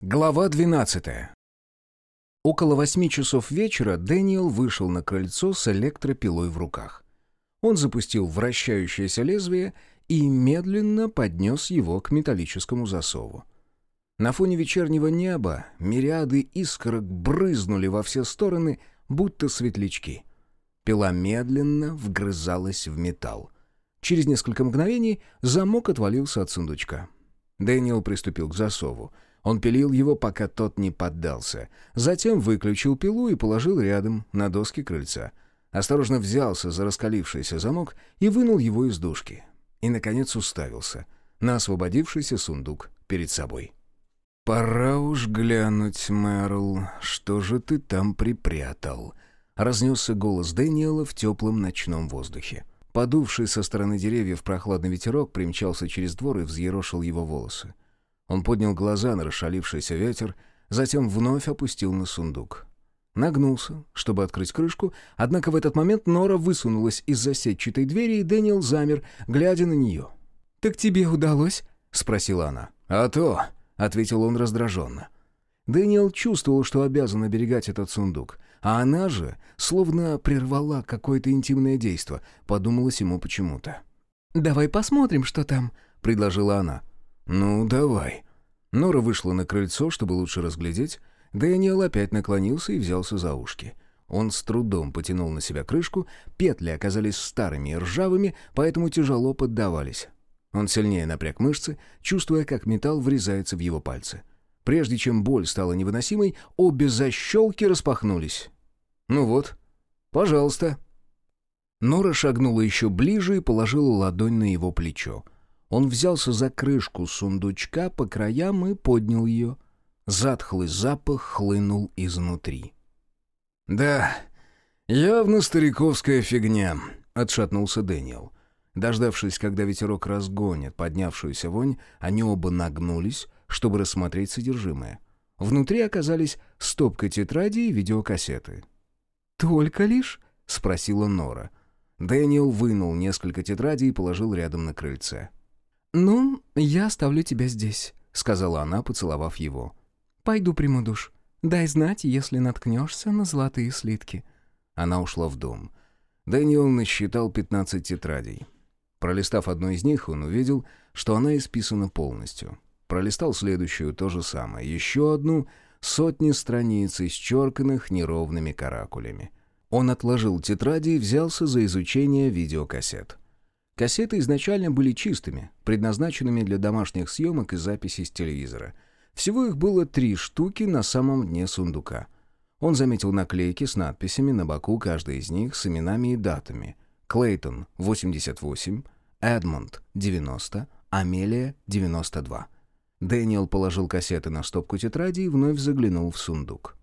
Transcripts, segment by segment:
Глава 12. Около восьми часов вечера Дэниел вышел на крыльцо с электропилой в руках. Он запустил вращающееся лезвие и медленно поднес его к металлическому засову. На фоне вечернего неба мириады искорок брызнули во все стороны, будто светлячки. Пила медленно вгрызалась в металл. Через несколько мгновений замок отвалился от сундучка. Дэниел приступил к засову — он пилил его, пока тот не поддался. Затем выключил пилу и положил рядом, на доски крыльца. Осторожно взялся за раскалившийся замок и вынул его из дужки. И, наконец, уставился на освободившийся сундук перед собой. «Пора уж глянуть, Мэрл, что же ты там припрятал?» Разнесся голос Дэниела в теплом ночном воздухе. Подувший со стороны деревьев прохладный ветерок примчался через двор и взъерошил его волосы. Он поднял глаза на расшалившийся ветер, затем вновь опустил на сундук. Нагнулся, чтобы открыть крышку, однако в этот момент Нора высунулась из-за сетчатой двери, и Дэниел замер, глядя на нее. «Так тебе удалось?» — спросила она. «А то!» — ответил он раздраженно. Дэниел чувствовал, что обязан оберегать этот сундук, а она же словно прервала какое-то интимное действо, подумалось ему почему-то. «Давай посмотрим, что там», — предложила она. «Ну, давай». Нора вышла на крыльцо, чтобы лучше разглядеть. Дэниел опять наклонился и взялся за ушки. Он с трудом потянул на себя крышку, петли оказались старыми и ржавыми, поэтому тяжело поддавались. Он сильнее напряг мышцы, чувствуя, как металл врезается в его пальцы. Прежде чем боль стала невыносимой, обе защелки распахнулись. «Ну вот, пожалуйста». Нора шагнула еще ближе и положила ладонь на его плечо. Он взялся за крышку сундучка по краям и поднял ее. Затхлый запах хлынул изнутри. «Да, явно стариковская фигня», — отшатнулся Дэниел. Дождавшись, когда ветерок разгонит поднявшуюся вонь, они оба нагнулись, чтобы рассмотреть содержимое. Внутри оказались стопка тетрадей и видеокассеты. «Только лишь?» — спросила Нора. Дэниел вынул несколько тетрадей и положил рядом на крыльце. «Ну, я оставлю тебя здесь», — сказала она, поцеловав его. «Пойду приму душ. Дай знать, если наткнешься на золотые слитки». Она ушла в дом. Дэниел насчитал пятнадцать тетрадей. Пролистав одну из них, он увидел, что она исписана полностью. Пролистал следующую, то же самое. Еще одну — сотни страниц, исчерканных неровными каракулями. Он отложил тетради и взялся за изучение видеокассет. Кассеты изначально были чистыми, предназначенными для домашних съемок и записей с телевизора. Всего их было три штуки на самом дне сундука. Он заметил наклейки с надписями на боку каждой из них с именами и датами. Клейтон — 88, Эдмонд — 90, Амелия — 92. Дэниел положил кассеты на стопку тетради и вновь заглянул в сундук.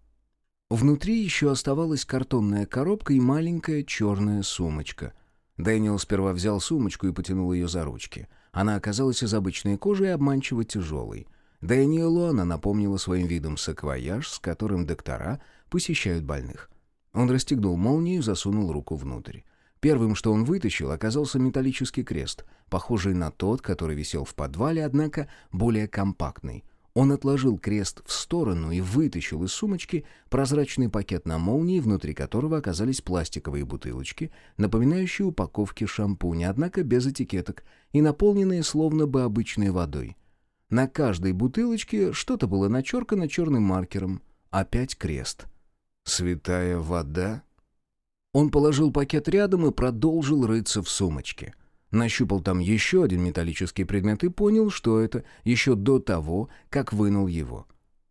Внутри еще оставалась картонная коробка и маленькая черная сумочка — Дэниел сперва взял сумочку и потянул ее за ручки. Она оказалась из обычной кожи и обманчиво тяжелой. Дэниелу она напомнила своим видом саквояж, с которым доктора посещают больных. Он расстегнул молнию и засунул руку внутрь. Первым, что он вытащил, оказался металлический крест, похожий на тот, который висел в подвале, однако более компактный — он отложил крест в сторону и вытащил из сумочки прозрачный пакет на молнии, внутри которого оказались пластиковые бутылочки, напоминающие упаковки шампуня, однако без этикеток, и наполненные словно бы обычной водой. На каждой бутылочке что-то было начеркано черным маркером. Опять крест. «Святая вода?» Он положил пакет рядом и продолжил рыться в сумочке — Нащупал там еще один металлический предмет и понял, что это еще до того, как вынул его.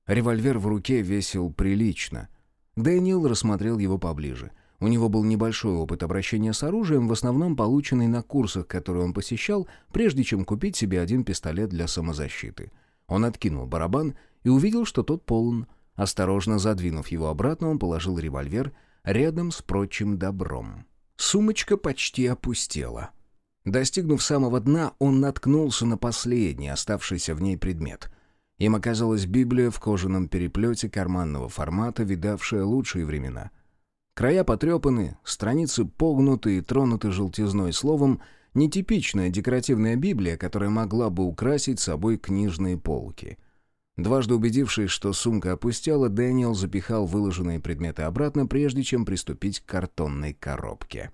Револьвер в руке весил прилично. Дэниел рассмотрел его поближе. У него был небольшой опыт обращения с оружием, в основном полученный на курсах, которые он посещал, прежде чем купить себе один пистолет для самозащиты. Он откинул барабан и увидел, что тот полон. Осторожно задвинув его обратно, он положил револьвер рядом с прочим добром. Сумочка почти опустела. Достигнув самого дна, он наткнулся на последний оставшийся в ней предмет. Им оказалась Библия в кожаном переплете карманного формата, видавшая лучшие времена. Края потрепаны, страницы погнуты и тронуты желтизной словом, нетипичная декоративная Библия, которая могла бы украсить собой книжные полки. Дважды убедившись, что сумка опустела, Дэниел запихал выложенные предметы обратно, прежде чем приступить к картонной коробке.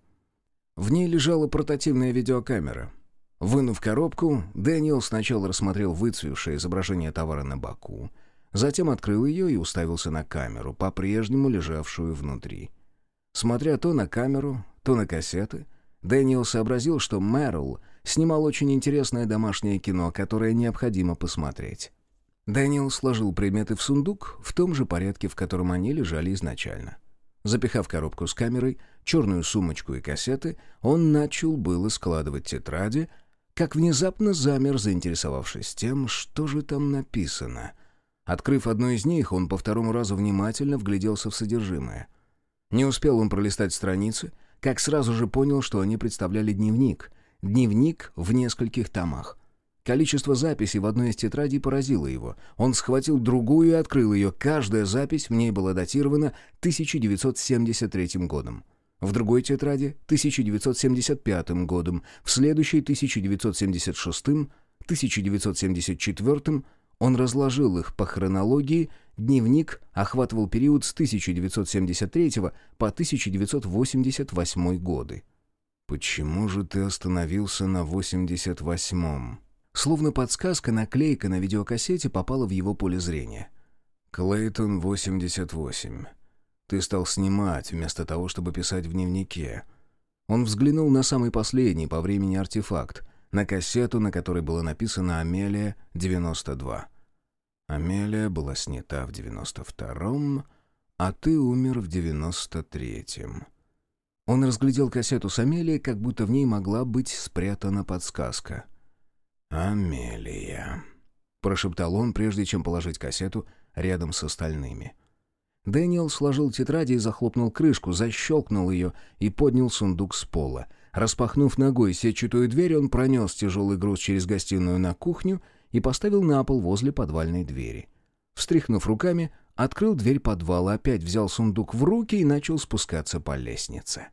В ней лежала портативная видеокамера. Вынув коробку, Дэниел сначала рассмотрел выцвевшее изображение товара на боку, затем открыл ее и уставился на камеру, по-прежнему лежавшую внутри. Смотря то на камеру, то на кассеты, Дэниел сообразил, что Мэрил снимал очень интересное домашнее кино, которое необходимо посмотреть. Дэниел сложил предметы в сундук в том же порядке, в котором они лежали изначально. Запихав коробку с камерой, черную сумочку и кассеты, он начал было складывать тетради, как внезапно замер, заинтересовавшись тем, что же там написано. Открыв одну из них, он по второму разу внимательно вгляделся в содержимое. Не успел он пролистать страницы, как сразу же понял, что они представляли дневник. Дневник в нескольких томах. Количество записей в одной из тетрадей поразило его. Он схватил другую и открыл ее. Каждая запись в ней была датирована 1973 годом. В другой тетради — 1975 годом, в следующей — 1976, 1974 он разложил их по хронологии, дневник охватывал период с 1973 по 1988 годы. «Почему же ты остановился на 88-м?» Словно подсказка, наклейка на видеокассете попала в его поле зрения. «Клейтон, 88. Ты стал снимать, вместо того, чтобы писать в дневнике». Он взглянул на самый последний по времени артефакт, на кассету, на которой было написано «Амелия, 92». Амелия была снята в 92-м, а ты умер в 93-м. Он разглядел кассету с Амелией, как будто в ней могла быть спрятана подсказка. «Амелия», — прошептал он, прежде чем положить кассету рядом с остальными. Дэниел сложил тетради и захлопнул крышку, защелкнул ее и поднял сундук с пола. Распахнув ногой сетчатую дверь, он пронес тяжелый груз через гостиную на кухню и поставил на пол возле подвальной двери. Встряхнув руками, открыл дверь подвала, опять взял сундук в руки и начал спускаться по лестнице.